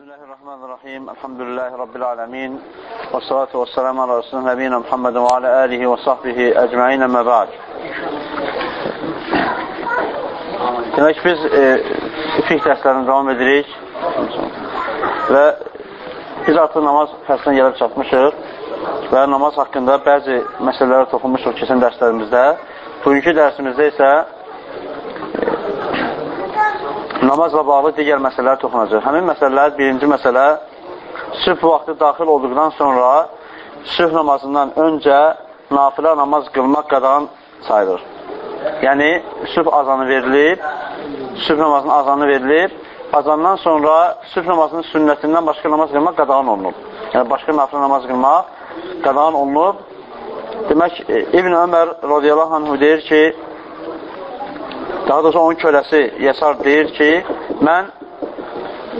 Bismillahirrahmanirrahim. Elhamdülillahi Rabbil alemin. Və salatu və selamu ala Resulü Nəbiyyina Muhammedin və alə alihi və sahbihi əcməin əmmə bəd. Demək biz e, fiqh dərslərini davam edirik və biz artıq namaz fəslinə gəlib çatmışıq və namaz haqqında bəzi məsələlərə toxunmuşuq keçən dərslərimizdə. Bugünkü dərsimizdə isə namazla bağlı digər məsələlər toxunacaq. Həmin məsələlər, birinci məsələ, sübh vaxtı daxil olduqdan sonra sübh namazından öncə nafilə namaz qılmaq qadağan sayılır. Yəni, sübh azanı verilib, sübh namazının azanı verilib, azandan sonra sübh namazının sünnətindən başqa namaz qılmaq qadağan olunub. Yəni, başqa nafilə namaz qılmaq qadağan olunub. Demək, İbn Ömər radiyallahu anhu deyir ki, Daha doğrusu onun köləsi Yesar deyir ki, mən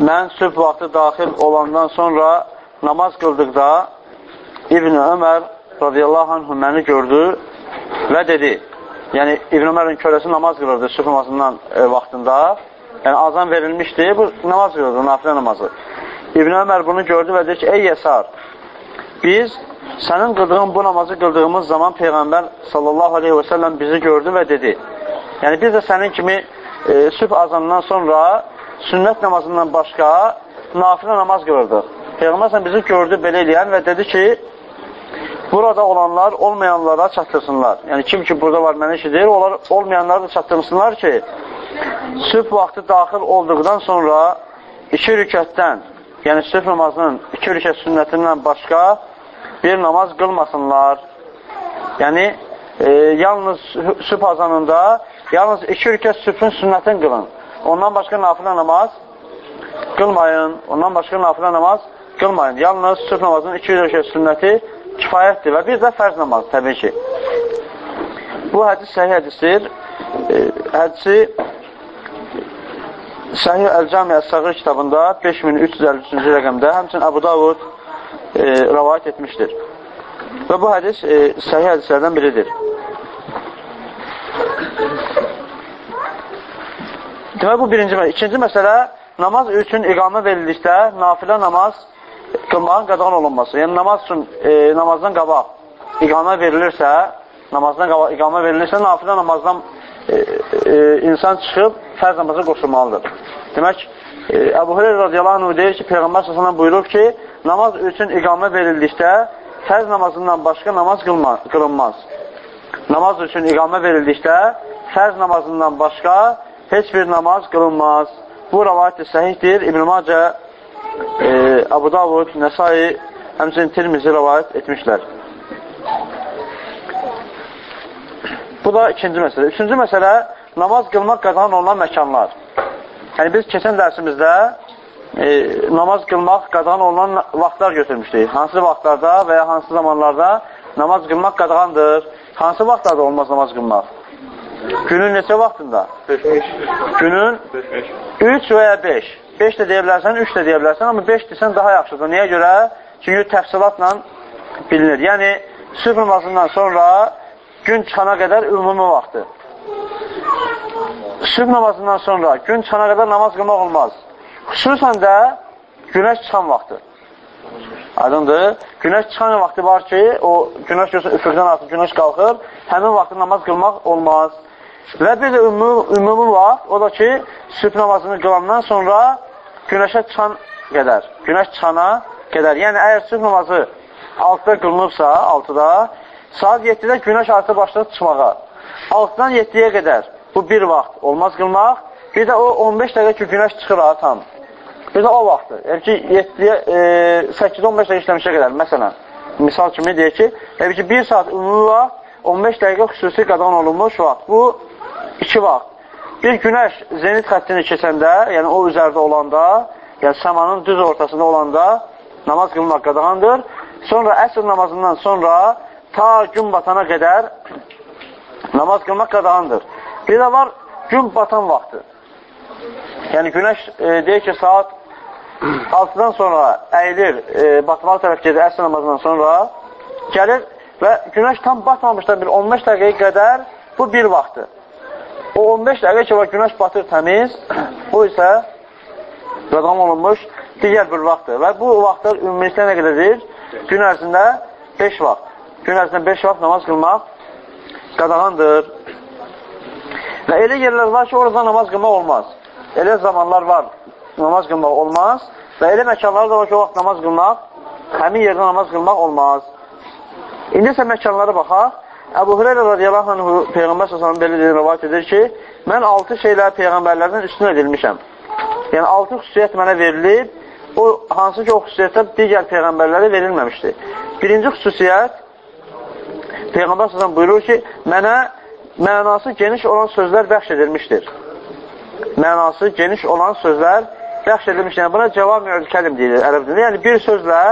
mən sübh vaxtı daxil olandan sonra namaz qıldıqda İbn Ömər radiyallahu anhu məni gördü və dedi, yəni İbn Ömərin köləsi namaz qılırdı sübh namazından e, vaxtında, yəni azan verilmişdi, bu namaz qılırdı, nafilə namazı. İbn Ömər bunu gördü və dedi ki, ey Yesar, biz sənin qıldığın bu namazı qıldığımız zaman Peyğəmbər sallallahu aleyhi və səlləm bizi gördü və dedi, Yəni, biz də sənin kimi e, sübh azandan sonra sünnət namazından başqa nafilə namaz qılırdıq. Peyğəmbər bizi gördü belə eləyən və dedi ki, burada olanlar olmayanlara çatdırsınlar. Yəni, kim ki burada var mənə işidir, onlar olmayanları da çatdırsınlar ki, sübh vaxtı daxil olduqdan sonra iki rükətdən, yəni sübh namazının iki rükət sünnətindən başqa bir namaz qılmasınlar. Yəni, e, yalnız sübh azanında Yalnız iki rükət sübhün sünnətin qılın. Ondan başqa nafilə namaz qılmayın. Ondan başqa nafilə namaz qılmayın. Yalnız sübh namazının iki rükət sünnəti kifayətdir və bir də fərz namaz, təbii ki. Bu hədis səhih hədisdir. E, hədisi Səhih Əl-Cami Əs-Sağır kitabında 5353-cü rəqəmdə həmçin Əbu Davud e, rəvayət etmişdir. Və bu hədis e, səhih hədislərdən biridir. Demək, bu birinci məsələ. İkinci məsələ, namaz üçün iqamə verildikdə nafilə namaz qılmağın qadağan olunması. Yəni, namaz üçün e, namazdan qabaq iqamə verilirsə, namazdan qabaq iqamə verilirsə, nafilə namazdan e, e, insan çıxıb fərz namaza qoşulmalıdır. Demək, e, Əbu Hüreyr radiyallahu anh deyir ki, Peyğəmbər s.ə.v buyurub ki, namaz üçün iqamə verildikdə fərz namazından başqa namaz qılma, qılınmaz. Namaz üçün iqamə verildikdə fərz namazından başqa heç bir namaz qılınmaz. Bu rəvayət səhihdir. İbn-i Macə, e, Abu Davud, Nəsai, həmçinin Tirmizi rəvayət etmişlər. Bu da ikinci məsələ. Üçüncü məsələ, namaz qılmaq qadağan olunan məkanlar. Yəni, biz keçən dərsimizdə e, namaz qılmaq qadağan olunan vaxtlar götürmüşdük. Hansı vaxtlarda və ya hansı zamanlarda namaz qılmaq qadağandır? Hansı vaxtlarda olmaz namaz qılmaq? Günün neçə vaxtında? 5. Günün 3 və ya 5. 5 də deyə bilərsən, 3 də deyə bilərsən, amma 5 desən daha yaxşıdır. Niyə görə? Çünki təfsilatla bilinir. Yəni, sübh namazından sonra gün çıxana qədər ümumi vaxtı. Sübh namazından sonra gün çıxana qədər namaz qılmaq olmaz. Xüsusən də günəş çıxan vaxtı. Aydındır. Günəş çıxan vaxtı var ki, o günəş görsən üfüqdən artıq günəş qalxır, həmin vaxtda namaz qılmaq olmaz. Və bir də ümumi, vaxt, o da ki, sübh namazını qılandan sonra günəşə çıxan qədər, günəş çıxana qədər. Yəni, əgər sübh namazı 6-da qılınıbsa, 6-da, saat 7-də günəş artıq başlayıb çıxmağa. 6-dan 7-yə qədər bu bir vaxt olmaz qılmaq, bir də o 15 dəqiqə ki, günəş çıxır tam. Bir də o vaxtı, yəni ki, 7-yə, e, 8-15 dəqiqə işləmişə qədər, məsələn, misal kimi deyək ki, yəni ki, 1 saat ümumi vaxt, 15 dəqiqə xüsusi qadağan olunmuş vaxt. Bu, iki vaxt. Bir günəş zenit xəttini keçəndə, yəni o üzərdə olanda, yəni səmanın düz ortasında olanda namaz qılmaq qadağandır. Sonra əsr namazından sonra ta gün batana qədər namaz qılmaq qadağandır. Bir də var gün batan vaxtı. Yəni günəş e, deyir ki, saat 6-dan sonra əyilir, e, batmağa tərəf gedir əsr namazından sonra gəlir və günəş tam batmamışdan bir 15 dəqiqə qədər bu bir vaxtdır. O 15 dəqiqə ki, günəş batır təmiz, o isə qadam olunmuş digər bir vaxtdır. Və bu vaxtlar ümumilikdə nə qədərdir? Gün ərzində 5 vaxt. Gün ərzində 5 vaxt namaz qılmaq qadağandır. Və elə yerlər var ki, orada namaz qılmaq olmaz. Elə zamanlar var, namaz qılmaq olmaz. Və elə məkanlar da var ki, o vaxt namaz qılmaq, həmin yerdə namaz qılmaq olmaz. İndi isə məkanlara baxaq. Əbu Hüreyra radiyallahu anhu Peyğəmbər s.ə.v belə rəvat edir ki, mən 6 şeylər Peyğəmbərlərdən üstün edilmişəm. Yəni, 6 xüsusiyyət mənə verilib, o, hansı ki, o xüsusiyyətlər digər Peyğəmbərlərə verilməmişdir. Birinci xüsusiyyət, Peyğəmbər s.ə.v buyurur ki, mənə mənası geniş olan sözlər bəxş edilmişdir. Mənası geniş olan sözlər bəxş edilmişdir. Yəni, buna cavab-ül kəlim deyilir ərəb dilində. Yəni, bir sözlə,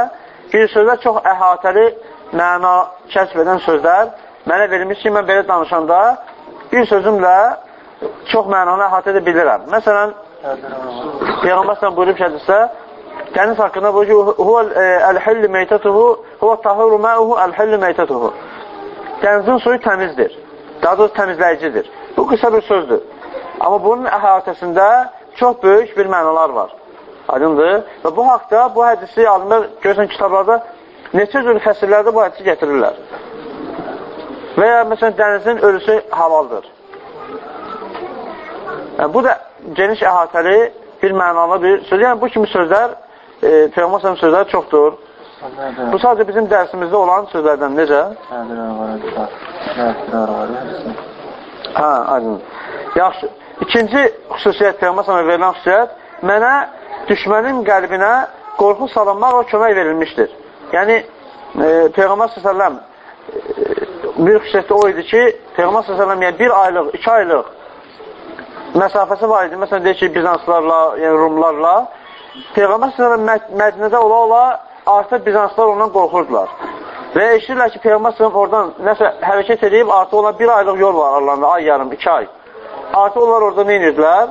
bir sözlə çox əhatəli məna kəsb edən sözlər mənə verilmiş ki, mən belə danışanda bir sözümlə çox mənanı əhatə edə bilirəm. Məsələn, Peyğəmbər sən buyurub hədisdə, dəniz haqqında buyurur ki, huvəl e, əl-hilli meytətuhu, huvə tahuru məuhu əl-hilli meytətuhu. Dənizin suyu təmizdir. Daha doğrusu təmizləyicidir. Bu qısa bir sözdür. Amma bunun əhatəsində çox böyük bir mənalar var. Aydındır. Və bu haqda bu hədisi alimlər görürsən kitablarda neçə cür fəsirlərdə bu hədisi gətirirlər. Və ya məsələn, dənizin ölüsü halaldır. Yəni, bu da geniş əhatəli bir mənalı bir söz. Yəni, bu kimi sözlər, e, Peyğəmbər sözləri çoxdur. Bu sadəcə bizim dərsimizdə olan sözlərdən necə? Hə, aydın. Yaxşı. İkinci xüsusiyyət, Peyğəmbər verilən xüsusiyyət, mənə düşmənin qəlbinə qorxu salınmaq və kömək verilmişdir. Yəni, e, Peyğəmbər s.ə.v bir xüsusiyyəti o idi ki, Peyğəmbər s.ə.v yəni bir aylıq, iki aylıq məsafəsi var idi. Məsələn, deyək ki, Bizanslarla, yəni Rumlarla Peyğəmbər s.ə.v Mədinədə ola-ola artıq Bizanslar ondan qorxurdular. Və eşidirlər ki, Peyğəmbər s.ə.v oradan nəsə hərəkət edib, artıq ona bir aylıq yol var aralarında, ay yarım, iki ay. Artıq onlar orada nə edirdilər?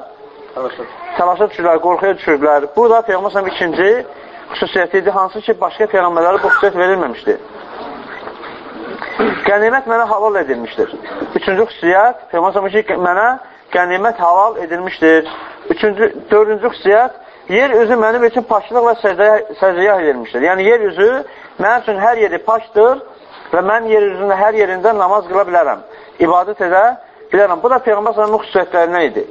Təlaşa düşürlər, qorxuya düşürdülər. Bu da Peyğəmbər s.ə.v ikinci xüsusiyyəti idi, hansı ki, başqa Peyğəmbərlərə bu xüsusiyyət verilməmişdi. Qənimət mənə halal edilmişdir. Üçüncü xüsusiyyət, Peyğəmbər ki, mənə qənimət halal edilmişdir. Üçüncü, dördüncü xüsusiyyət, yer üzü mənim üçün paşlıq və səcəyə edilmişdir. Yəni, yer üzü mənim üçün hər yeri paşdır və mən yer üzündə hər yerində namaz qıla bilərəm. İbadət edə bilərəm. Bu da Peyğəmbər s.ə.v xüsusiyyətlərindən idi.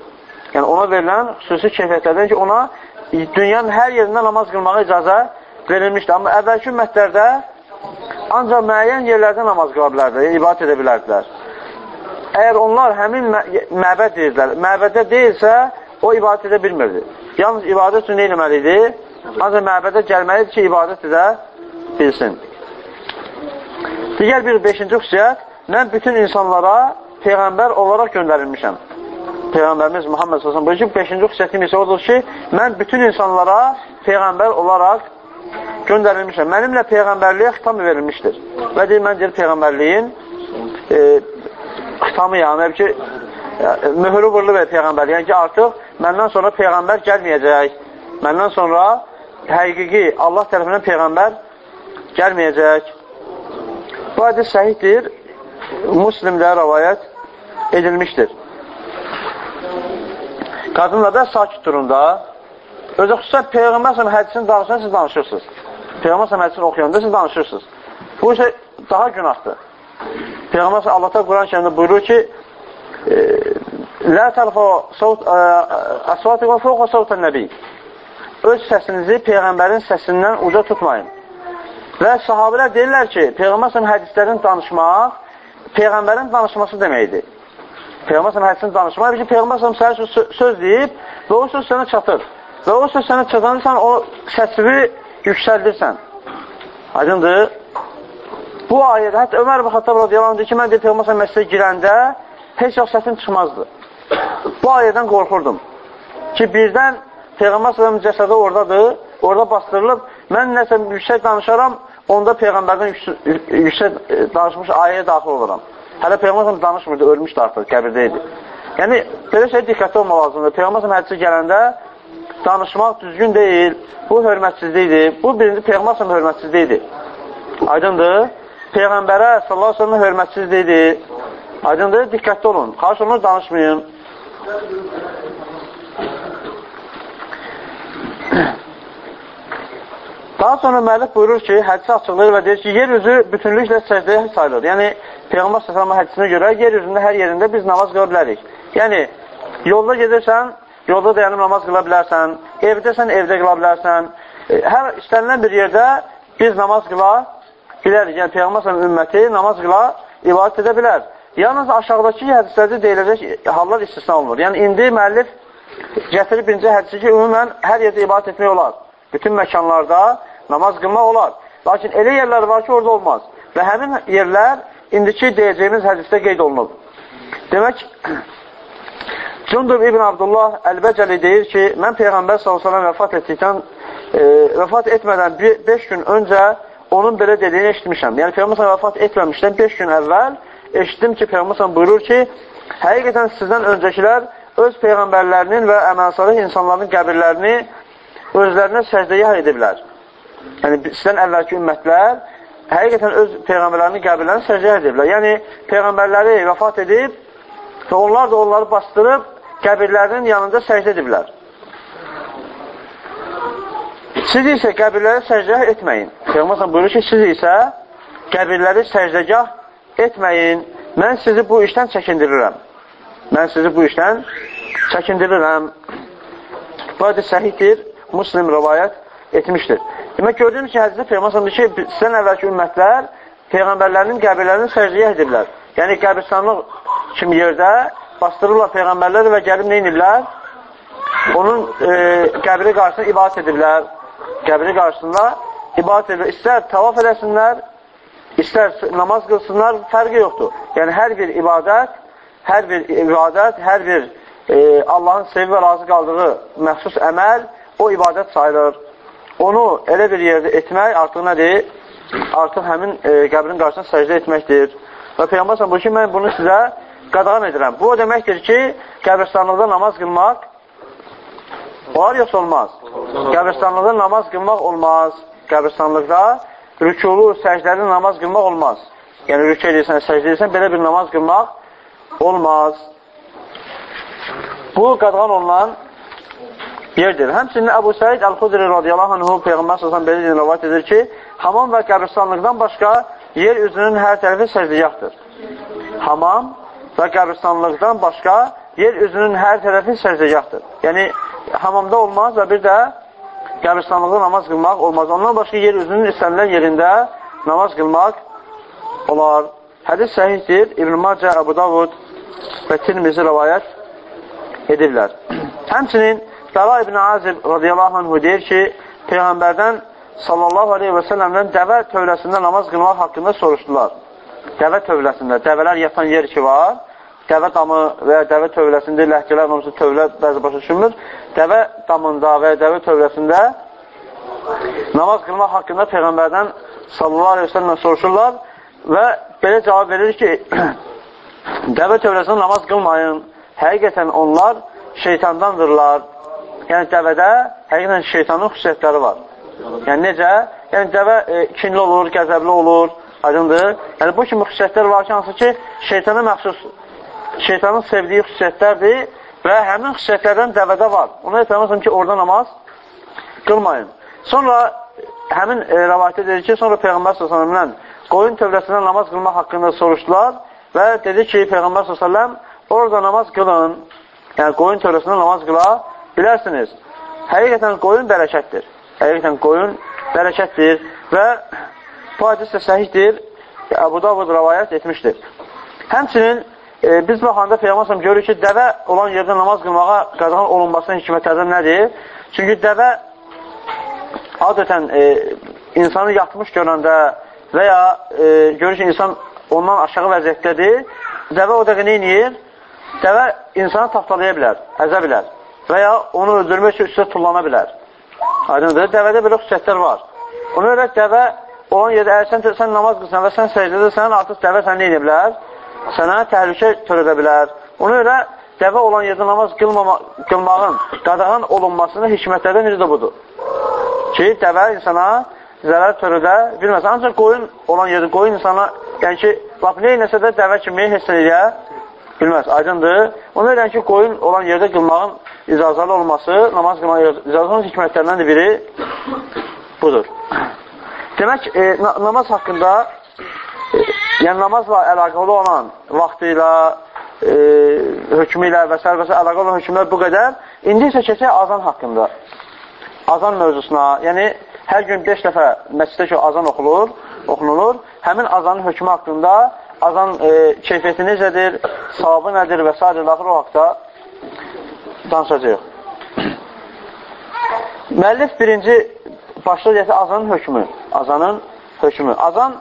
Yəni, ona verilən xüsusi keyfiyyətlərdən ki, ona dünyanın hər yerində namaz qılmağa icazə verilmişdir. Amma əvvəlki ümmətlərdə ancaq müəyyən yerlərdə namaz qıla bilərdilər, ibadət edə bilərdilər. Əgər onlar həmin mə məbəd deyirdilər, məbədə deyilsə, o ibadət edə bilmirdi. Yalnız ibadət üçün nə eləməli idi? Ancaq məbədə gəlməlidir ki, ibadət edə bilsin. Digər bir beşinci xüsusiyyət, mən bütün insanlara Peyğəmbər olaraq göndərilmişəm. Peyğəmbərimiz Muhammed Səsən buyur ki, beşinci xüsusiyyətim isə odur ki, mən bütün insanlara Peyğəmbər olaraq göndərilmişəm. Mənimlə Peyğəmbərliyə xitam verilmişdir. Və deyir, mən deyir, Peyğəmbərliyin e, xitamı yəni ki, mühürü vurulur və Peyğəmbər. Yəni ki, artıq məndən sonra Peyğəmbər gəlməyəcək. Məndən sonra həqiqi Allah tərəfindən Peyğəmbər gəlməyəcək. Bu hədis səhiddir. Muslimdə rəvayət edilmişdir. Qadınlar da sakit durun da. Özə xüsusən Peyğəmbər hədisini danışan siz danışırsınız. Peyğəmbər hədisini oxuyanda siz danışırsınız. Bu isə daha günahdır. Peyğəmbər Allah da Quran kərimdə buyurur ki, Lə tərfə əsvatı və fəvqə savtən nəbi. Öz səsinizi Peyğəmbərin səsindən uca tutmayın. Və sahabələr deyirlər ki, Peyğəmbər hədislərini danışmaq Peyğəmbərin danışması deməkdir. Peyğəmbər hədisini danışmaq ki, Peyğəmbər sənə söz deyib və o söz sənə çatır. Və o söz sənə çatanırsan, o səsini yüksəldirsən. Aydındır. Bu ayədə, hətta Ömər və Xattab radiyallahu deyir ki, mən deyir, Peyğəmbər məsələyə girəndə heç yox səsim çıxmazdı. Bu ayədən qorxurdum. Ki, birdən Peyğəmbər cəsədi oradadır, orada bastırılıb, mən nəsə yüksək danışaram, onda Peyğəmbərdən yüksək danışmış ayəyə daxil oluram. Hələ Peyğəmbər danışmırdı, ölmüşdü artıq, qəbirdə idi. Yəni, belə şey diqqətli olmaq lazımdır. Peyğəmbər hədisi gələndə danışmaq düzgün deyil, bu hörmətsizlikdir. Bu birinci Peyğəmbər hörmətsizlikdir. Aydındır? Peyğəmbərə sallallahu aleyhi ve hörmətsizlikdir. Aydındır? Diqqətli olun. Xaş olunuz, danışmayın. Daha sonra müəllif buyurur ki, hədisi açıqlayır və deyir ki, yer üzü bütünlüklə səcdəyə sayılır. Yəni, Peyğəmbər s.ə.v hədisinə görə yer üzündə hər yerində biz namaz qıla bilərik. Yəni, yolda gedirsən, yolda dayanıb namaz qıla bilərsən, evdəsən, evdə qıla bilərsən, e, hər istənilən bir yerdə biz namaz qıla bilərik. Yəni, Peyğəmbər ümməti namaz qıla ibadət edə bilər. Yalnız aşağıdakı hədislərdə deyiləcək hallar istisna olunur. Yəni, indi müəllif gətirib birinci hədisi ki, ümumən hər yerdə ibadət etmək olar. Bütün məkanlarda namaz qılmaq olar. Lakin elə yerlər var ki, orada olmaz. Və həmin yerlər indiki deyəcəyimiz hədisdə qeyd olunub. Demək, Cündub İbn Abdullah Əlbəcəli deyir ki, mən Peyğəmbər s.ə.v vəfat etdikdən, e, vəfat etmədən 5 gün öncə onun belə dediyini eşitmişəm. Yəni, Peyğəmbər vəfat etməmişdən 5 gün əvvəl eşitdim ki, Peyğəmbər buyurur ki, həqiqətən sizdən öncəkilər öz peyğəmbərlərinin və əməlsalih insanların qəbirlərini özlərinə səcdəyə ediblər. Yəni, sizdən əvvəlki ümmətlər həqiqətən öz peyğəmbərlərinin qəbirlərini səcdəyə ediblər. Yəni, peyğəmbərləri vəfat edib və onlar da onları bastırıb qəbirlərinin yanında səcdə ediblər. Siz isə qəbirləri səcdə etməyin. Peyğəmbər buyurur ki, siz isə qəbirləri səcdəgah etməyin. Mən sizi bu işdən çəkindirirəm. Mən sizi bu işdən çəkindirirəm. Bu adı səhiddir, muslim rəvayət etmişdir. Demək, gördüyünüz ki, hədisdə Peyğəmbər ki, sizdən əvvəlki ümmətlər Peyğəmbərlərinin qəbirlərini səcdiyə ediblər. Yəni, qəbirstanlıq kimi yerdə bastırırlar Peyğəmbərləri və gəlib nə inirlər? Onun e, qəbri qarşısında ibadət ediblər. Qəbri qarşısında ibadət ediblər. İstər tavaf edəsinlər, istər namaz qılsınlar, fərqi yoxdur. Yəni, hər bir ibadət hər bir ibadət, hər bir e, Allahın sevib və razı qaldığı məxsus əməl o ibadət sayılır. Onu elə bir yerdə etmək artıq nədir? Artıq həmin e, qəbrin qarşısında səcdə etməkdir. Və Peyğəmbər bu ki, mən bunu sizə qadağan edirəm. Bu o deməkdir ki, qəbirstanlıqda namaz qılmaq olar yoxsa olmaz? Qəbirstanlıqda namaz qılmaq olmaz. Qəbirstanlıqda rükulu, səcdəli namaz qılmaq olmaz. Yəni, rükə edirsən, səcdə edirsən, belə bir namaz qılmaq olmaz. Bu qadğan olunan yerdir. Həmçinin Əbu Səid Əl-Xudri radiyallahu anhu Peyğəmbər səsən belə deyil, rəvat edir ki, hamam və qəbristanlıqdan başqa yer üzünün hər tərəfi səcdiyaqdır. Hamam və qəbristanlıqdan başqa yer üzünün hər tərəfi səcdiyaqdır. Yəni, hamamda olmaz və bir də qəbristanlıqda namaz qılmaq olmaz. Ondan başqa yer üzünün istənilən yerində namaz qılmaq olar. Hədis səhihdir. İbn-i Macə, Əbu Davud və Tirmizi rəvayət edirlər. Həmçinin Bəla ibn Azib radiyallahu anhu deyir ki, Peyğəmbərdən sallallahu aleyhi və səlləmdən dəvə tövləsində namaz qılmaq haqqında soruşdular. Dəvə tövləsində, dəvələr yatan yer ki var, dəvə damı və ya dəvə tövləsində ləhcələr namazı tövlə bəzi başa düşülmür. Dəvə damında və ya dəvə tövləsində namaz qılmaq haqqında Peyğəmbərdən sallallahu aleyhi və səlləmdən soruşurlar və belə cavab verir ki, dəvə tövləsində namaz qılmayın. Həqiqətən onlar şeytandandırlar. Yəni, dəvədə həqiqətən şeytanın xüsusiyyətləri var. Yəni, necə? Yəni, dəvə e, kinli olur, qəzəbli olur, aydındır. Yəni, bu kimi xüsusiyyətlər var ki, hansı ki, şeytana məxsus, şeytanın sevdiyi xüsusiyyətlərdir və həmin xüsusiyyətlərdən dəvədə var. Ona etməməsəm ki, orada namaz qılmayın. Sonra həmin e, rəvayət edir ki, sonra Peyğəmbər s.ə.v-dən qoyun tövləsində namaz qılmaq haqqında soruşdular və dedi ki, Peyğəmbər s.ə.v orada namaz qılın, yəni qoyun tövləsində namaz qıla bilərsiniz. Həqiqətən qoyun bərəkətdir. Həqiqətən qoyun bərəkətdir və bu hadis də səhihdir. Əbu Davud rəvayət etmişdir. Həmçinin e, biz baxanda Peyğəmbər görürük ki, dəvə olan yerdə namaz qılmağa qadağan olunmasının hikmətlərdən nədir? Çünki dəvə adətən e, insanı yatmış görəndə və ya e, görür ki, insan ondan aşağı vəziyyətdədir, dəvə o dəqiqə neyiniyir? Dəvə insanı taptalaya bilər, əzə bilər və ya onu öldürmək üçün üstə tullana bilər. Aydındır, dəvədə belə xüsusiyyətlər var. Ona görə dəvə olan yerdə, əgər sən, sən namaz qılsan və sən səcdədəsən, artıq dəvə səni neyinə bilər? Sənə təhlükə törədə bilər. Ona görə dəvə olan yerdə namaz qılmama, qılmağın qadağan olunmasının hikmətlərdən biri də budur. Ki, dəvə insana zərər törədə bilməz. Ancaq qoyun olan yerdə, qoyun insana, yəni ki, lap neynəsə də dəvə kimi heç eləyə bilməz. Aydındır. Ona görə ki, qoyun olan yerdə qılmağın icazalı olması, namaz qılmağın icazalının hikmətlərindən biri budur. Demək, e, na namaz haqqında yəni namazla əlaqəli olan vaxtı ilə, e, hökmü ilə və s. və s. əlaqəli olan hökmlər bu qədər. İndi isə keçək azan haqqında. Azan mövzusuna, yəni hər gün 5 dəfə məsciddə ki, azan oxulur, oxunulur. Həmin azanın hökmü haqqında, azan e, keyfiyyəti necədir, savabı nədir və s. daxil o haqda danışacaq. Müəllif birinci başlayacaq azanın hökmü. Azanın hökmü. Azan,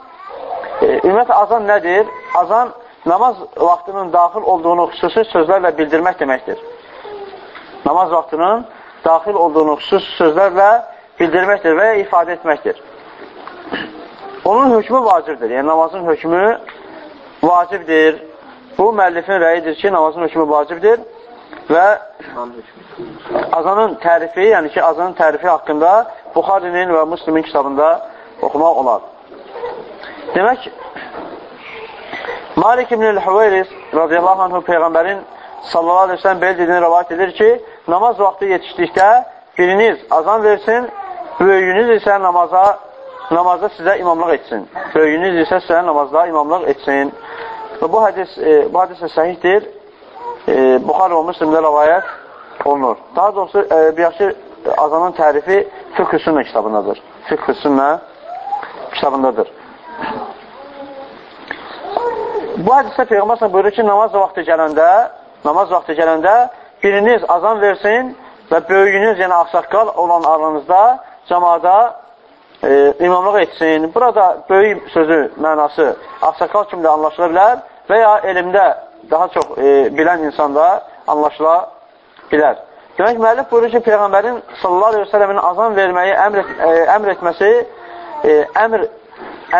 e, ümumiyyətlə azan nədir? Azan namaz vaxtının daxil olduğunu xüsusi sözlərlə bildirmək deməkdir. Namaz vaxtının daxil olduğunu xüsusi sözlərlə bildirməkdir və ifadə etməkdir. Onun hökmü vacibdir. Yəni namazın hökmü vacibdir. Bu müəllifin rəyidir ki, namazın hökmü vacibdir və azanın tərifi, yəni ki, azanın tərifi haqqında Buxarinin və Müslimin kitabında oxumaq olar. Demək, Malik ibn-i Hüveyris radiyallahu anhu Peyğəmbərin sallallahu aleyhi ve sellem belə dediyini rəvat edir ki, namaz vaxtı yetişdikdə biriniz azan versin, böyüyünüz isə namaza namazda sizə imamlıq etsin. Böyüyünüz isə sizə namazda imamlıq etsin. Və bu hədis, e, bu hədis səhihdir. E, Buxar və Müslimdə rəvayət olunur. Daha doğrusu, e, bir yaxşı azanın tərifi Fiqh-ı Sünnə kitabındadır. Fiqh-ı Sünnə kitabındadır. Bu hədisdə Peyğəmbər buyurur ki, namaz vaxtı gələndə, namaz vaxtı gələndə biriniz azan versin və böyüyünüz, yəni axsaqqal olan aranızda cəmada e, imamlıq etsin. Burada böyük sözü mənası axsaqqal kimi də anlaşıla bilər və ya elmdə daha çox e, bilən insanda anlaşıla bilər. Demək, müəllif buyurur ki, Peyğəmbərin sallallahu aleyhi ve sələmin azan verməyi əmr, et, e, əmr etməsi e, əmr,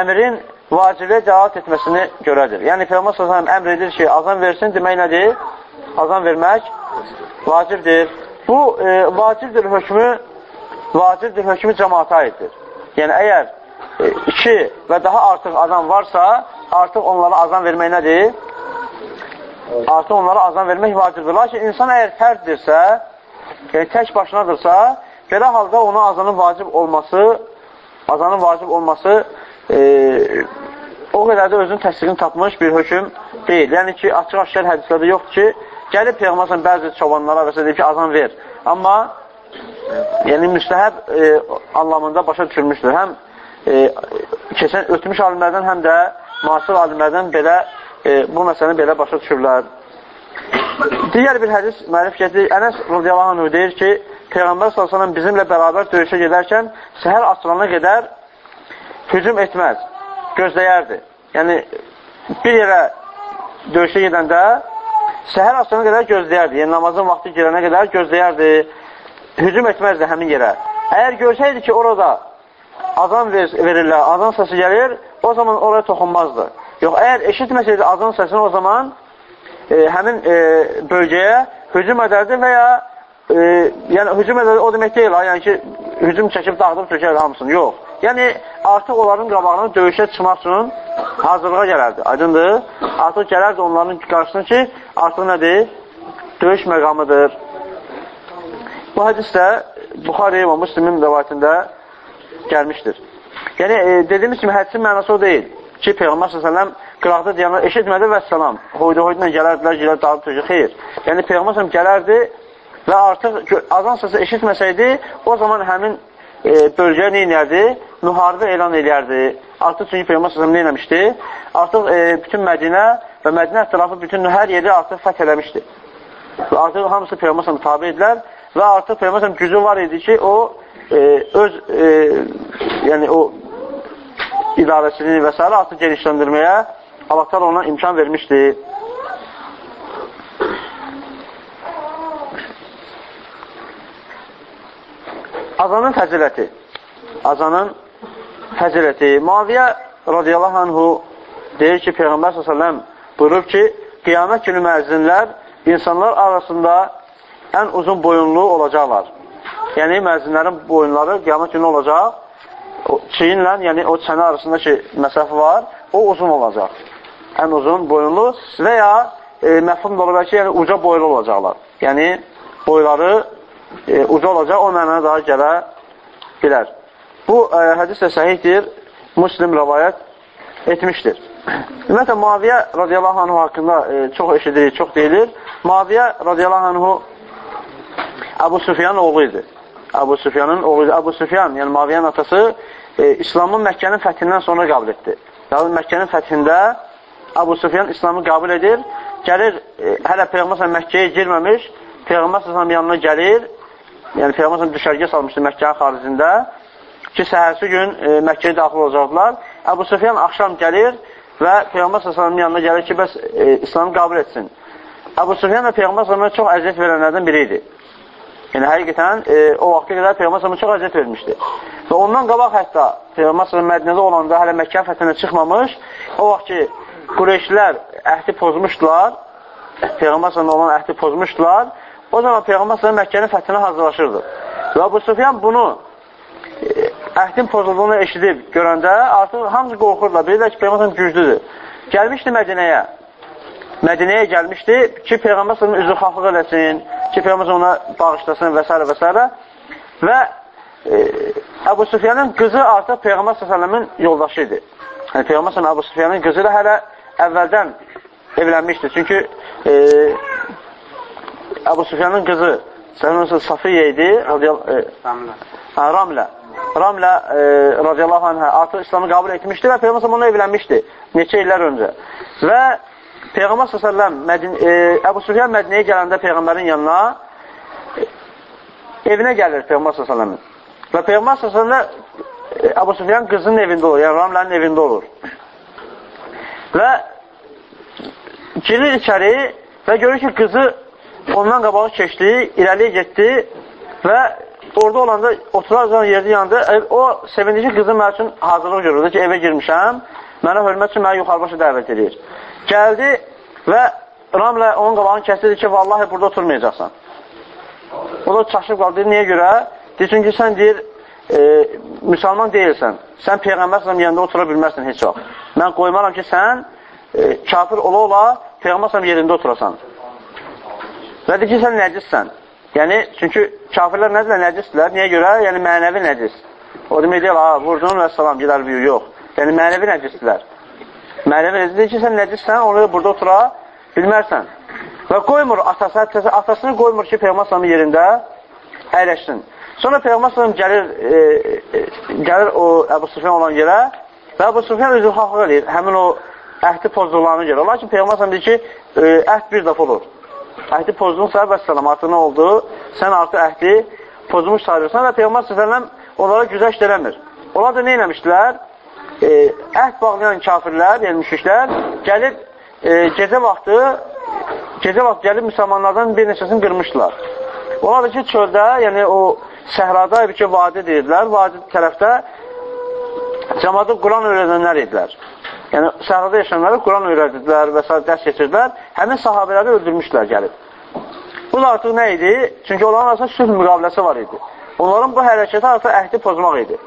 əmrin vacibə cəvat etməsini görədir. Yəni, Peyğəmbər sallallahu əmr edir ki, azan versin, demək nədir? Azan vermək vacibdir. Bu, e, vacibdir hökmü, vacibdir hökmü cəmaata aiddir. Yəni, əgər e, iki və daha artıq azan varsa, artıq onlara azan vermək nədir? Artıq onlara azan vermək vacibdir. Lakin insan əgər fərddirsə, yəni tək başınadırsa, belə halda ona azanın vacib olması, azanın vacib olması e, o qədər də özünün təsdiqini tapmış bir hökm deyil. Yəni ki, açıq-aşkar hədislərdə yoxdur ki, gəlib Peyğəmbər bəzi çobanlara və deyib ki, azan ver. Amma yəni müstəhəb e, anlamında başa düşülmüşdür. Həm e, keçən ötmüş alimlərdən, həm də müasir alimlərdən belə e, bu məsələni belə başa düşürlər. Digər bir hədis müəllif gətirir. Ənəs radiyallahu anh deyir ki, Peyğəmbər s.ə.v bizimlə bərabər döyüşə gedərkən səhər açılana qədər hücum etməz, gözləyərdi. Yəni, bir yerə döyüşə gedəndə səhər açılana qədər gözləyərdi. Yəni, namazın vaxtı girənə qədər gözləyərdi. Hücum etməzdi həmin yerə. Əgər görsəydi ki, orada azan ver verirlər, azan səsi gəlir, o zaman oraya toxunmazdı. Yox, əgər eşitməsəydi azan səsini o zaman e, həmin e, bölgəyə hücum edərdi və ya e, yəni hücum edərdi o demək deyil, yəni ki, hücum çəkib dağıdıb çökərdi hamısını, yox. Yəni, artıq onların qabağına döyüşə çıxmaq üçün hazırlığa gələrdi, aydındır. Artıq gələrdi onların qarşısına ki, artıq nədir? Döyüş məqamıdır. Bu hədis də Buxari və Müslimin rəvayətində gəlmişdir. Yəni, e, dediyimiz kimi, hədisin mənası o deyil ki, Peyğəmbər s.ə.v qıraqda deyənlər eşitmədi və səlam. Hoyda-hoyda gələrdilər, gələr dağıb tökü, xeyr. Yəni Peyğəmbər s.ə.v gələrdi və artıq azan səsi eşitməsəydi, o zaman həmin e, bölgəyə nə inərdi? Müharibə elan edərdi. Artıq çünki Peyğəmbər s.ə.v nə eləmişdi? Artıq e, bütün Mədinə və Mədinə ətrafı bütün hər yeri artıq fəth eləmişdi. Və artıq hamısı Peyğəmbər s.ə.v tabi edilər və artıq Peyğəmbər s.ə.v gücü var idi ki, o e, öz e, yəni o idarəsini və s. artıq genişləndirməyə Allah ona imkan vermişdi. Azanın fəziləti. Azanın fəziləti. Muaviyyə radiyallahu anhu deyir ki, Peyğəmbər s.ə.v buyurur ki, qiyamət günü müəzzinlər insanlar arasında ən uzun boyunlu olacaqlar. Yəni, müəzzinlərin boyunları qiyamət günü olacaq. Çiyinlə, yəni o çənə arasındakı məsafə var, o uzun olacaq ən uzun boyunlu və ya e, məfhum da ola bilər ki, yəni uca boylu olacaqlar. Yəni boyları e, uca olacaq, o mənada daha gələ bilər. Bu ə, hədis də səhihdir, muslim rəvayət etmişdir. Ümumiyyətlə, Muaviyyə radiyallahu anhu haqqında e, çox eşidirik, çox deyilir. Muaviyyə radiyallahu anhu Əbu Süfyanın oğlu idi. Əbu Süfyanın oğlu idi. Əbu Süfyan, yəni Muaviyyənin atası e, İslamın Məkkənin fəthindən sonra qəbul etdi. Yəni Məkkənin fəthində Əbu Süfyan İslamı qəbul edir. Gəlir, e, hələ Peyğəmbər Məkkəyə girməmiş, Peyğəmbər yanına gəlir, yəni Peyğəmbər düşərgə salmışdı Məkkənin xaricində ki, səhərsi gün e, Məkkəyə daxil olacaqlar. Əbu Süfyan axşam gəlir və Peyğəmbər s.ə.v-in yanına gəlir ki, bəs e, İslamı qəbul etsin. Əbu Süfyan da Peyğəmbər s.ə.və çox əziyyət verənlərdən biri idi. Yəni, həqiqətən e, o vaxta qədər Peyğəmbər s.ə.və çox əziyyət vermişdi. Və ondan qabaq hətta Peyğəmbər s.ə.və Mədinədə olanda hələ Məkkə fəthinə çıxmamış, o vaxt ki, Qureyşlər əhdi pozmuşdular, Peyğəmbər s.ə.və olan əhdi pozmuşdular, o zaman Peyğəmbər s.ə.və Məkkənin fəthinə hazırlaşırdı. Və Əbu Süfyan bunu əhdin pozulduğunu eşidib görəndə artıq hamısı qorxurlar. Bilirlər ki, Peyğəmbər güclüdür. Gəlmişdi Mədinəyə. Mədinəyə gəlmişdi ki, Peyğəmbər sallallahu üzrü xaflıq eləsin, ki, Peyğəmbər ona bağışlasın və s. və s. Və e, Əbu Sufyanın qızı artıq Peyğəmbər sallallahu yoldaşı idi. Yəni, Peyğəmbər sallallahu Əbu Sufyanın qızı da hələ əvvəldən evlənmişdi. Çünki e, Əbu Sufyanın qızı Safiyyə idi. E, Ramlə. Ramlə e, radiyallahu anhə artıq İslamı qəbul etmişdi və Peyğəmbər onu evlənmişdi neçə illər öncə. Və Peyğəmbər s.ə.v Mədin, e, Əbu Süfyan Mədinəyə gələndə Peyğəmbərin yanına e, evinə gəlir Peyğəmbər s.ə.v. Və Peyğəmbər s.ə.v e, Əbu Süfyan qızının evində olur, yəni Ramlənin evində olur. Və girir içəri və görür ki, qızı ondan qabağı keçdi, irəliyə getdi və orada olanda oturarcan yerdə yanında, e, o sevinci qızı mənim üçün hazırlıq görürdü ki, evə girmişəm, mənə hörmət üçün mənə yuxarı başa dəvət edir. Gəldi və Ramlə onun qabağını kəsirdi ki, vallahi burada oturmayacaqsan. O da çaşıb qaldı, niyə görə? Deyir, çünki sən deyir, e, müsəlman deyilsən, sən Peyğəmbər yerində otura bilməzsən heç vaxt. Mən qoymaram ki, sən e, kafir ola-ola Peyğəmbər yerində oturasan. Və deyir ki, sən nəcissən. Yəni, çünki kafirlər nədirlər? Nəcisdirlər. Niyə görə? Yəni, mənəvi nəcis. O demək deyil, ha, vurdun və salam, gedər büyü, yox. Yəni, mənəvi nəcisdirlər. Mənəvi nəcisdir ki, sən nəcissən, onu burada otura bilmərsən. Və qoymur, atası, atası, atasını qoymur ki, Peyğəmbər yerində əyləşsin. Sonra Peyğəmbər gəlir, e, e, gəlir o Əbu Sufyan olan yerə və Əbu Sufyan üzrü haqlıq edir, həmin o əhdi pozduqlarını görə. Lakin Peyğəmbər deyir ki, e, əhd bir dəfə olur. Əhdi pozdunsa, vəssalam, artıq nə oldu? Sən artıq əhdi pozmuş sayılırsan və Peyğəmbər s.ə.v onlara güzəşt eləmir. Onlar da nə eləmişdilər? E, əhd bağlayan kafirlər, yəni müşriklər, gəlib e, gecə vaxtı gecə vaxtı gəlib müsəlmanlardan bir neçəsini qırmışdılar. Onlar da ki, çöldə, yəni o səhrada bir ki, vadi deyirlər, vadi tərəfdə cəmadə Quran öyrədənlər idilər. Yəni, səhrada yaşayanları Quran öyrədildilər və s. dərs keçirdilər. Həmin sahabələri öldürmüşdülər gəlib. Bu da artıq nə idi? Çünki onların arasında sülh müqaviləsi var idi. Onların bu hərəkəti artıq əhdi pozmaq idi.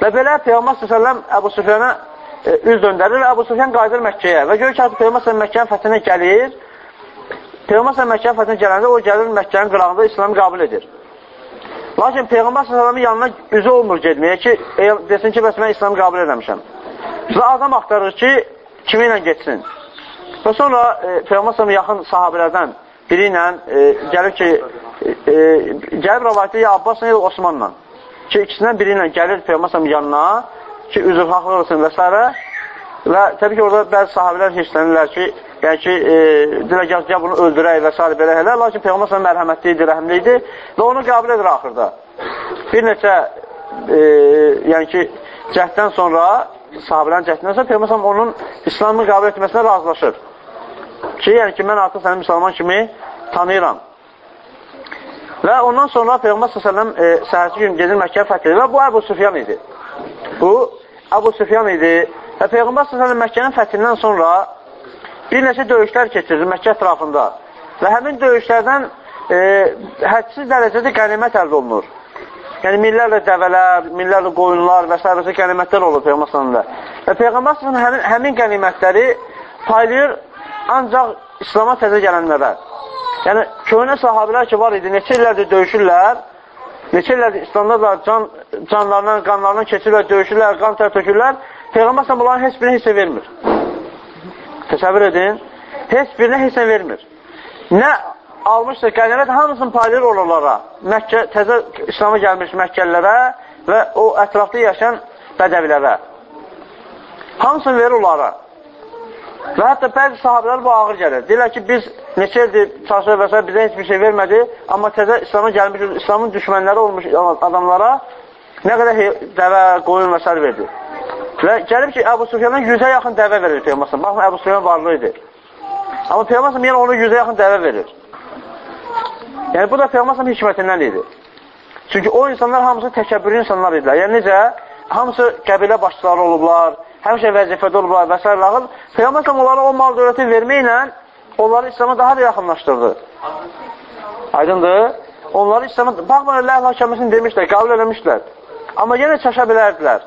Və belə Peyğəmbər s.ə.v Əbu Süfyana e, üz döndərir və Əbu Süfyan qayıdır Məkkəyə. Və görür ki, artıq Peyğəmbər s.ə.v Məkkənin fəthinə gəlir. Peyğəmbər s.ə.v Məkkənin fəthinə gələndə o gəlir Məkkənin qırağında İslamı qəbul edir. Lakin Peyğəmbər s.ə.v yanına üzü olmur getməyə ki, e, desin ki, bəs mən İslamı qəbul eləmişəm. Və adam axtarır ki, kimi ilə getsin. Və sonra e, Peyğəmbər yaxın sahabələrdən biri ilə e, gəlir ki, e, gəlib rəvayətdə ya Abbasla ya Osmanla ki, ikisindən biri ilə gəlir Peyğəmbər yanına ki, üzr haqlı olsun və s. Və təbii ki, orada bəzi sahabələr hirslənirlər ki, yəni ki, e, dilə gəl bunu öldürək və s. belə elə. Lakin Peyğəmbər mərhəmətli idi, rəhmli idi və onu qəbul edir axırda. Bir neçə, e, yəni ki, cəhddən sonra sahabələrin cəhdindən Peyğəmbər onun İslamı qəbul etməsinə razılaşır. Ki, yəni ki, mən artıq səni müsəlman kimi tanıyıram. Və ondan sonra Peyğəmbər s.ə.v e, səhərci gün gedir Məkkəyə fəth edir və bu Əbu Süfyan idi. Bu Əbu Süfyan idi və Peyğəmbər s.ə.v Məkkənin fəthindən sonra bir neçə döyüşlər keçirir Məkkə ətrafında və həmin döyüşlərdən e, hədsiz dərəcədə qənimət əldə olunur. Yəni, minlərlə dəvələr, minlərlə qoyunlar və s. qənimətlər olur Peyğəmbər s.ə.v. Və Peyğəmbər s.ə.v həmin, həmin qənimətləri paylayır ancaq İslama təzə gələnlərə. Yəni, köhnə sahabilər ki, var idi, neçə illərdir döyüşürlər neçə illərdir İslamda da can, canlarından, qanlarından keçirlər, döyüşürlər, qan tər tökürlər. Peyğəmbər sən bunların heç birinə hissə vermir. Təsəvvür edin, heç birinə hissə vermir. Nə almışsa qənimət hamısını paylayır oralara. Məkkə, təzə İslam'a gəlmiş Məkkəlilərə və o ətrafda yaşayan bədəvilərə. Hamısını verir onlara. Və hətta bəzi sahabələr bu ağır gəlir. Deyirlər ki, biz neçə ildir çalışır və s. bizə heç bir şey vermədi, amma təzə İslam'a gəlmiş, İslamın düşmənləri olmuş adamlara nə qədər dəvə, qoyun və s. verdi. Və gəlib ki, Əbu Sufyandan 100-ə yaxın dəvə verir Peyğməsən. Baxın, Əbu Sufyan varlı idi. Amma Peyğməsən yenə ona 100-ə yaxın dəvə verir. Yəni, bu da Peyğməsən hikmətindən idi. Çünki o insanlar hamısı təkəbbürlü insanlar idilər. Yəni, necə? Hamısı qəbilə başçıları olublar, həmişə vəzifədə olublar və s. Lağıl, Peyğəmbər onlara o mal dövləti verməklə onları İslam'a daha da yaxınlaşdırdı. Aydındır? Onları İslam'a, baxmayın, Allah hakəməsini demişlər, qəbul eləmişlər. Amma yenə çaşa bilərdilər.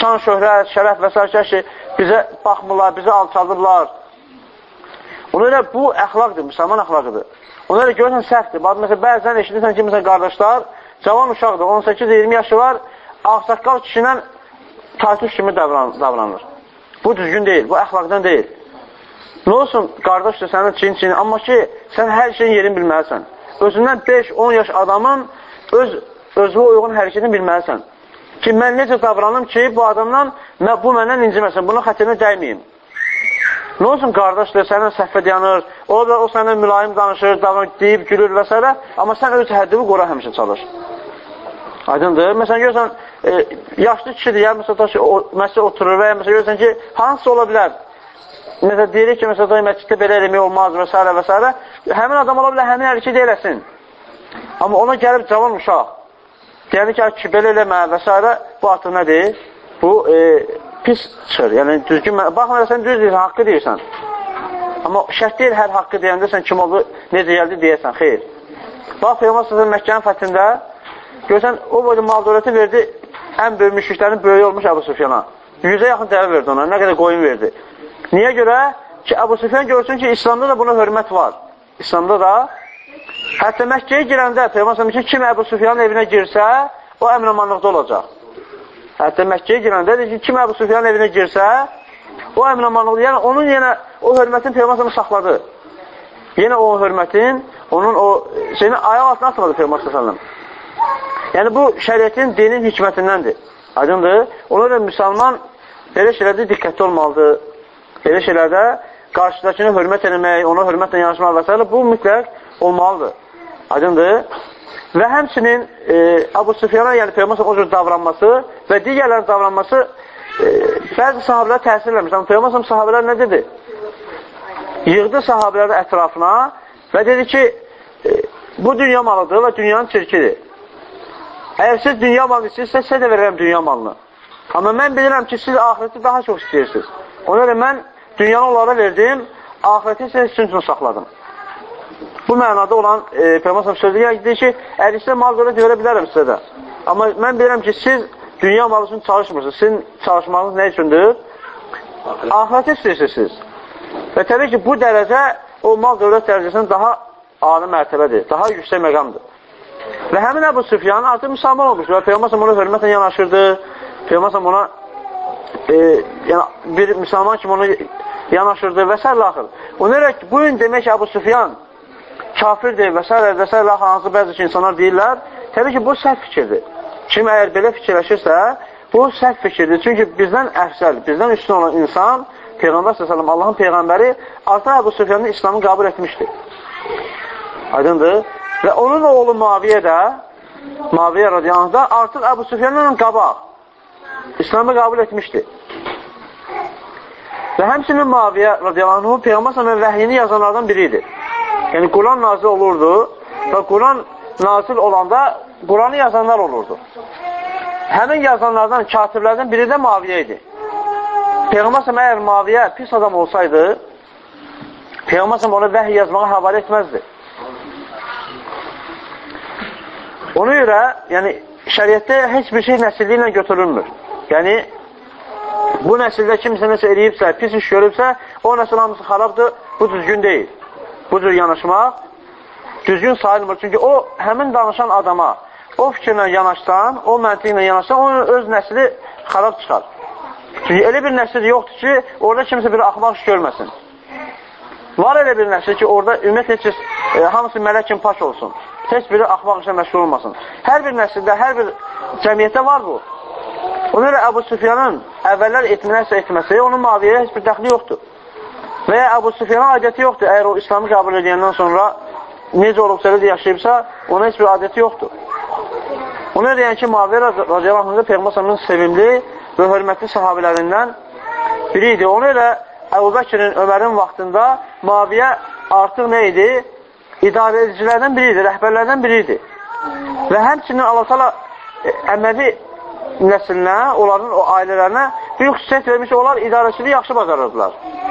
Şan, şöhrət, şərəf və s. ki, bizə baxmırlar, bizə alçaldırlar. Ona görə bu əxlaqdır, müsəlman əxlaqıdır. Ona görə görürsən səhvdir. Məsələn, bəzən eşidirsən ki, məsələn, qardaşlar, cavan uşaqdır, 18-20 yaşı var, ağsaqqal kişilə taytuş kimi davran davranır. Bu düzgün deyil, bu əxlaqdan deyil. Nə olsun, qardaşdır sənin çin-çin, amma ki, sən hər şeyin yerini bilməlisən. Özündən 5-10 yaş adamın öz özünə uyğun hərəkətini bilməlisən. Ki, mən necə davranım ki, bu adamdan bu məndən inciməsin, buna xətrinə dəyməyim. Nə olsun, qardaşdır, sənin səhvə dayanır, o da o sənə mülayim danışır, davran, deyib, gülür və s. Amma sən öz həddini qora həmişə çalış. Aydındır. Məsələn, görürsən, e, yaşlı kişidir, ya məsələn, daşı, o, məsələ oturur və ya məsələn, görürsən ki, hansı ola bilər? Məsələn, deyirik ki, məsələn, məsciddə belə eləmək olmaz və s. və s. Həmin adam ola bilər, həmin hərəkət eləsin. Amma ona gəlib cavan uşaq, deyəni ki, belə eləmə və s. Bu artıq nədir? Bu, e, pis çıxır. Yəni, düzgün, baxma, sən düz deyirsən, haqqı deyirsən. Amma şərt deyil, hər haqqı deyəndə sən kim oldu, necə gəldi deyəsən, xeyr. Bax, Peyğəmbər sözün Məkkənin fəthində Görsən, o boyda mal dövləti verdi ən böyük müşriklərin böyüyü olmuş Əbu Süfyana. Yüzə yaxın dəvə verdi ona, nə qədər qoyun verdi. Niyə görə? Ki, Əbu Süfyan görsün ki, İslamda da buna hörmət var. İslamda da. Hətta Məkkəyə girəndə, Peyğəmbər ki, kim Əbu Süfyanın evinə girsə, o əmrəmanlıqda olacaq. Hətta Məkkəyə girəndə deyir ki, kim Əbu Süfyanın evinə girsə, o əmrəmanlıqda, yəni onun yenə o hörmətin Peyğəmbər saxladı. Yenə o hörmətin, onun o şeyini ayaq altına atmadı Peyğəmbər Yəni, bu şəriyyətin, dinin hikmətindəndir. Aydındır. Ona görə müsəlman belə şeylərdə diqqətli olmalıdır. Belə şeylərdə qarşıdakını hörmət eləmək, ona hörmətlə yanaşmaq və s. bu mütləq olmalıdır. Aydındır. Və həmçinin e, Abu Sufyana, yəni Peyğəmbər o cür davranması və digərlərin davranması e, bəzi sahabələr təsir eləmiş. Amma Peyğəmbər sahabələr nə dedi? Yığdı sahabələri ətrafına və dedi ki, e, bu dünya malıdır və dünyanın çirkidir. Əgər siz dünya malını istəyirsə, sizə də verərəm dünya malını. Amma mən bilirəm ki, siz ahireti daha çox istəyirsiniz. Ona görə mən dünyanı onlara verdim, ahireti isə sizin üçün saxladım. Bu mənada olan e, Peyğəmbər sözü deyir ki, əgər sizə mal görə verə bilərəm sizə də. Amma mən bilirəm ki, siz dünya malı üçün çalışmırsınız. Sizin çalışmanız nə üçündür? Ahireti istəyirsiniz. Və təbii ki, bu dərəcə o mal dövlət dərəcəsindən daha ali mərtəbədir, daha yüksək məqamdır. Və həmin Əbu Süfyan artıq müsəlman olmuş və Peyğəmbər ona hörmətlə yanaşırdı. Peyğəmbər ona e, yəni, bir müsəlman kimi ona yanaşırdı və s. axır. Ona görə bu gün demək ki, Əbu Süfyan kafirdir və s. və s. hansı bəzi insanlar deyirlər, təbii ki, bu səhv fikirdir. Kim əgər belə fikirləşirsə, bu səhv fikirdir. Çünki bizdən əfsəl, bizdən üstün olan insan, Peyğəmbər s.ə.v, Allahın Peyğəmbəri artıq Əbu Süfyanın İslamı qəbul etmişdir. Aydındır. Və onun oğlu Maviyə də, Maviyə radiyallahu da artıq Əbu Süfyanla qabaq İslamı qəbul etmişdi. Və həmsinin Maviyə radiyallahu Peyğəmbər sələmin vəhyini yazanlardan biri idi. Yəni, Quran nazil olurdu və Quran nazil olanda Quranı yazanlar olurdu. Həmin yazanlardan, katiblərdən biri də Maviyə idi. Peyğəmbər sələm əgər Maviyə pis adam olsaydı, Peyğəmbər sələm ona vəhy yazmağa havalə etməzdi. Ona görə, yəni, şəriətdə heç bir şey nəsilli ilə götürülmür. Yəni, bu nəsildə kimsə nəsə eləyibsə, pis iş görübsə, o nəsil hamısı xarabdır, bu düzgün deyil. Bu cür yanaşmaq düzgün sayılmır. Çünki o, həmin danışan adama o fikirlə yanaşsan, o məntiqlə yanaşsan, onun öz nəsli xarab çıxar. Çünki elə bir nəsil yoxdur ki, orada kimsə bir axmaq iş görməsin. Var elə bir nəsil ki, orada ümumiyyətlə heç e, hamısı mələk kimi paş olsun. Heç biri axmaq işlə məşğul olmasın. Hər bir nəsildə, hər bir cəmiyyətdə var bu. Ona görə Əbu Süfyanın əvvəllər etminəsə etməsi, onun maviyyəyə heç bir dəxli yoxdur. Və ya Əbu Süfyanın adəti yoxdur. Əgər o İslamı qəbul edəndən sonra necə olubsa elə də yaşayıbsa, ona heç bir adəti yoxdur. Ona yəni ki, Maviyyə radiyallahu anh Peyğməsəmin sevimli və hörmətli sahabilərindən biri idi. Ona görə Əbu Bəkirin, Ömərin vaxtında Maviyyə artıq nə idi? İdarə edicilərdən biri idi, rəhbərlərdən biri idi. Və həmçinin Allah tala əməvi nəslinə, onların o ailələrinə bir xüsusiyyət vermiş, onlar idarəçiliyi yaxşı bacarırdılar.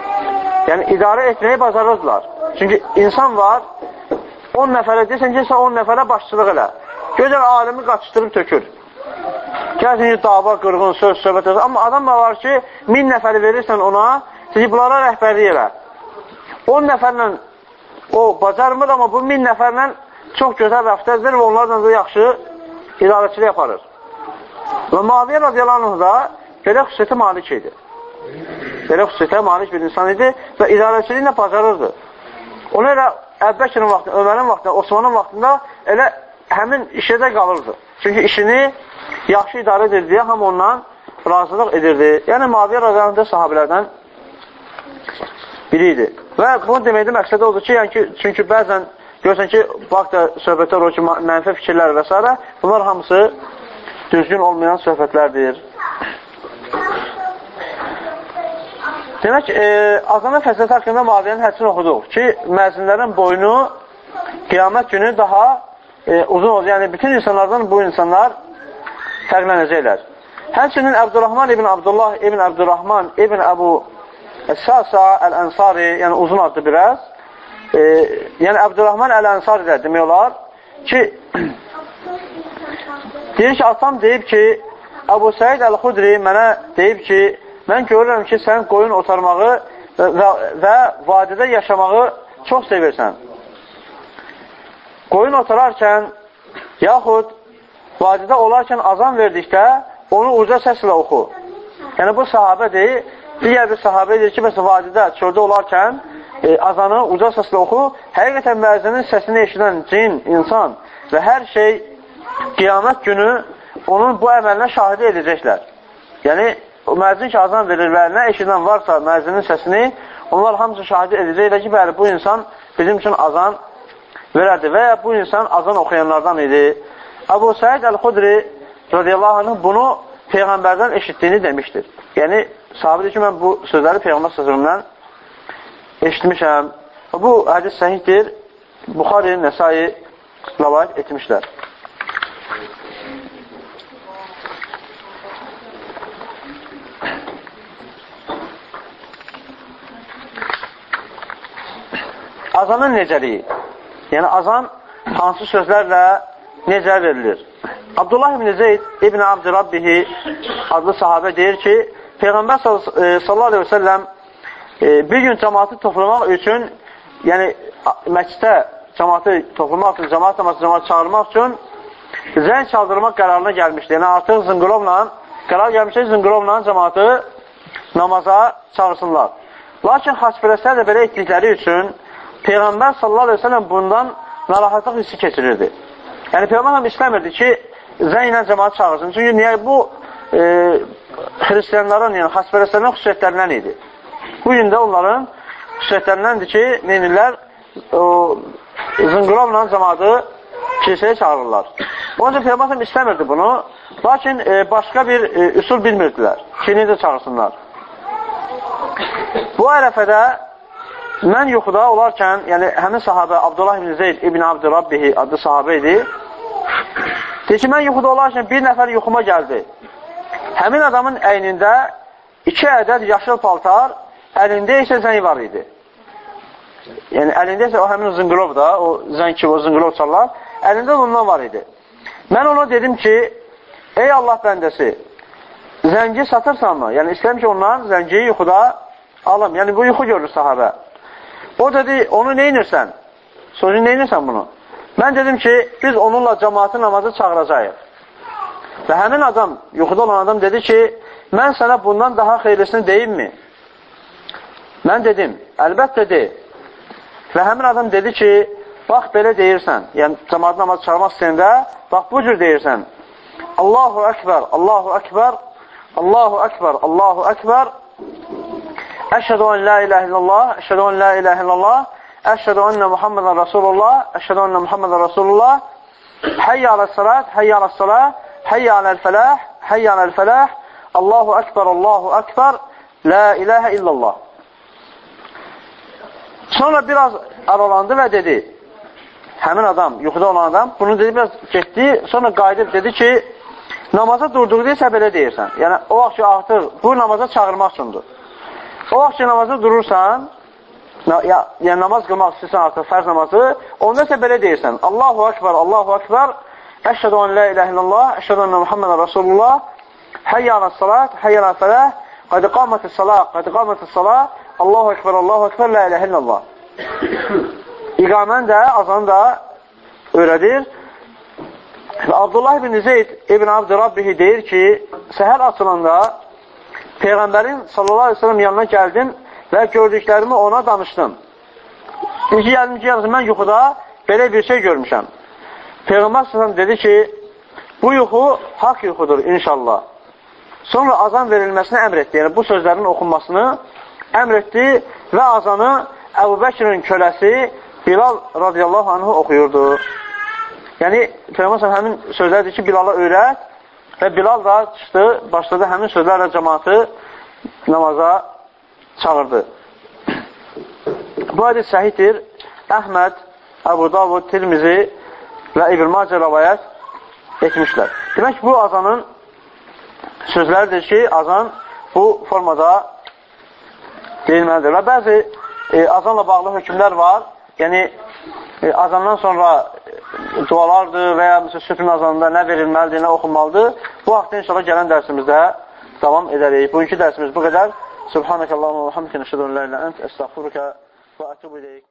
Yəni, idarə etməyi bacarırdılar. Çünki insan var, 10 nəfərə desən ki, sən 10 nəfərə başçılıq elə. Gözəl alimi qaçışdırıb tökür. Gəlsin ki, dava, qırğın, söz, söhbət edir. Amma adam da var ki, 1000 nəfəri verirsən ona, ki, bunlara rəhbərlik elə. 10 nəfərlə o bacarmır, amma bu 1000 nəfərlə çox gözəl rəftər edir və onlarla da yaxşı idarəçilik yaparır. Və Maviyyə radiyallahu da belə xüsusiyyətə malik idi. Belə xüsusiyyətə malik bir insan idi və idarəçiliklə bacarırdı. Ona görə Əbbəkirin vaxtında, Ömərin vaxtında, Osmanın vaxtında elə həmin işədə qalırdı. Çünki işini yaxşı idarə edirdi deyə hamı ondan razılıq edirdi. Yəni, Maviyyə radiyallahu sahabilərdən biri idi. Və bunu deməkdə məqsədə odur ki, yəni ki, çünki bəzən görürsən ki, bax da söhbətlər o ki, mənfi fikirlər və s. bunlar hamısı düzgün olmayan söhbətlərdir. Demək, e, azana fəziləti haqqında Maviyyənin hədisini oxuduq ki, məzinlərin boynu qiyamət günü daha e, uzun olacaq. Yəni, bütün insanlardan bu insanlar fərqlənəcəklər. Həmçinin Əbdurrahman ibn Abdullah ibn Əbdurrahman ibn Əbu Sasa Əl-Ənsari, yəni uzun adlı biraz, e, yəni Əbdurrahman Əl-Ənsari də demək olar ki, deyir ki, atam deyib ki, Əbu Səid Əl-Xudri mənə deyib ki, mən görürəm ki, sən qoyun otarmağı və, və, vadidə yaşamağı çox sevirsən. Qoyun otararkən, yaxud vadidə olarkən azan verdikdə, onu uca səslə oxu. Yəni, bu sahabədir. Digər bir sahabə deyir ki, məsələn, vadidə, çöldə olarkən e, azanı uca səslə oxu. Həqiqətən müəzzinin səsini eşidən cin, insan və hər şey qiyamət günü onun bu əməlinə şahidi edəcəklər. Yəni, o müəzzin ki, azan verir və nə eşidən varsa müəzzinin səsini, onlar hamısı şahidi edəcəklər ki, bəli, bu insan bizim üçün azan verərdi və ya bu insan azan oxuyanlardan idi. Əbu Səid Əl-Xudri radiyallahu anh bunu Peyğəmbərdən eşitdiyini demişdir. Yəni, sahabədir ki, mən bu sözləri Peyğəmbər sözümdən eşitmişəm. Bu hədis səhiddir. Buxari, Nəsai rəvayət etmişlər. Azanın necəliyi? Yəni, azan hansı sözlərlə necə verilir? Abdullah ibn Zeyd ibn Abdi Rabbihi adlı sahabə deyir ki, Peyğəmbər e, sallallahu aleyhi ve sellem bir gün cəmatı toplamaq üçün, yəni məsciddə cəmatı toplamaq üçün, cəmat namazı cəmat çağırmaq üçün zəng çaldırmaq qərarına gəlmişdi. Yəni artıq zınqırovla, qərar gəlmişdi, zınqırovla cəmatı namaza çağırsınlar. Lakin xaçpərəstlər də belə etdikləri üçün Peyğəmbər sallallahu aleyhi ve sellem bundan narahatlıq hissi keçirirdi. Yəni Peyğəmbər istəmirdi ki, zənglə cəmaat çağırsın. Çünki niyə bu e, xristiyanların, yəni xaspərəslərin xüsusiyyətlərindən idi. Bu gün də onların xüsusiyyətlərindəndir ki, neynirlər? O, zınqırovla cəmaatı kilsəyə çağırırlar. Onun üçün Peyğəmbər istəmirdi bunu, lakin e, başqa bir e, üsul bilmirdilər ki, necə çağırsınlar. Bu ərəfədə Mən yuxuda olarkən, yəni həmin sahabə Abdullah ibn Zeyd ibn Abdurrabbihi adlı sahabə idi. Deyir ki, mən yuxuda olarkən bir nəfər yuxuma gəldi. Həmin adamın əynində iki ədəd yaşıl paltar, əlində isə zəng var idi. Yəni, əlində isə o həmin zınqılov da, o zəng ki, o zınqılov çalar, əlində ondan var idi. Mən ona dedim ki, ey Allah bəndəsi, zəngi satırsanmı? Yəni, istəyəm ki, ondan zəngi yuxuda alım. Yəni, bu yuxu görür sahabə. O dedi, onu neynirsən? Soru neynirsən bunu? Mən dedim ki, biz onunla cəmaatı namazı çağıracağıq. Və həmin adam, yuxuda olan adam dedi ki, mən sənə bundan daha xeyrisini deyimmi? Mən dedim, əlbəttə de. Və həmin adam dedi ki, bax belə deyirsən, yəni cəmaat namazı çağırmaq istəyəndə, bax bu cür deyirsən. Allahu Ekber, Allahu Ekber, Allahu Ekber, Allahu Ekber. Əşhədu en la ilahe illallah, əşhədu en la ilahe illallah, əşhədu enne Muhammedən Rasulullah, əşhədu enne Muhammedən Rasulullah. Hayya alə salat, hayya alə salat, hayya alə fəlah, hayya alə fəlah. Allahu Ekber, Allahu Ekber, la ilahe illallah. Sonra biraz aralandı və dedi, həmin adam, yuxuda olan adam, bunu dedi, biraz getdi, sonra qayıdıb dedi ki, namaza durduqduysa belə deyirsən. Yəni, o vaxt ki, artıq bu namaza çağırmaq üçündür. O vaxt ki, namaza durursan, ya, yəni namaz qılmaq istəyirsən artıq fərz namazı, onda isə belə deyirsən, Allahu Akbar, Allahu Akbar, əşhədu an la ilahe illallah, əşhədu ənə Muhammedən Rasulullah, həyyə alə salat, həyyə alə fələh, qədi qamətə salat, qədi qamətə salat, Allahu Ekber, Allahu Ekber, la ilahe illallah. İqamən də, azanı da öyrədir. Və Abdullah ibn Zeyd ibn Abdi Rabbihi deyir ki, səhər açılanda Peyğəmbərin sallallahu aleyhi ve sellem yanına gəldim və gördüklərimi ona danışdım. İki gəldim ki, yəni, mən yuxuda belə bir şey görmüşəm. Peyğəmbər sallallahu dedi ki, bu yuxu haqq yuxudur inşallah. Sonra azan verilməsini əmr etdi. Yəni, bu sözlərin oxunmasını əmr etdi və azanı Əbu Bəkirin köləsi Bilal radiyallahu anhu oxuyurdu. Yəni, Peyğəmbər həmin sözlərdir ki, Bilala öyrət və Bilal da çıxdı, başladı həmin sözlərlə cəmatı namaza çağırdı. Bu hadis səhiddir. Əhməd, Əbu Davud, Tirmizi və İbn Macə rəvayət etmişlər. Demək ki, bu azanın sözləridir ki, azan bu formada deyilməlidir. Və bəzi e, azanla bağlı hökmlər var. Yəni, e, azandan sonra e, dualardır və ya məsələn, süfrün azanında nə verilməlidir, nə oxunmalıdır. Bu haqda inşallah gələn dərsimizdə davam edərik. Bugünkü dərsimiz bu qədər. Subhanəkə Allahumma və hamdikə nəşədən lə ilə ənt, əstəğfurukə və ətubu iləyik.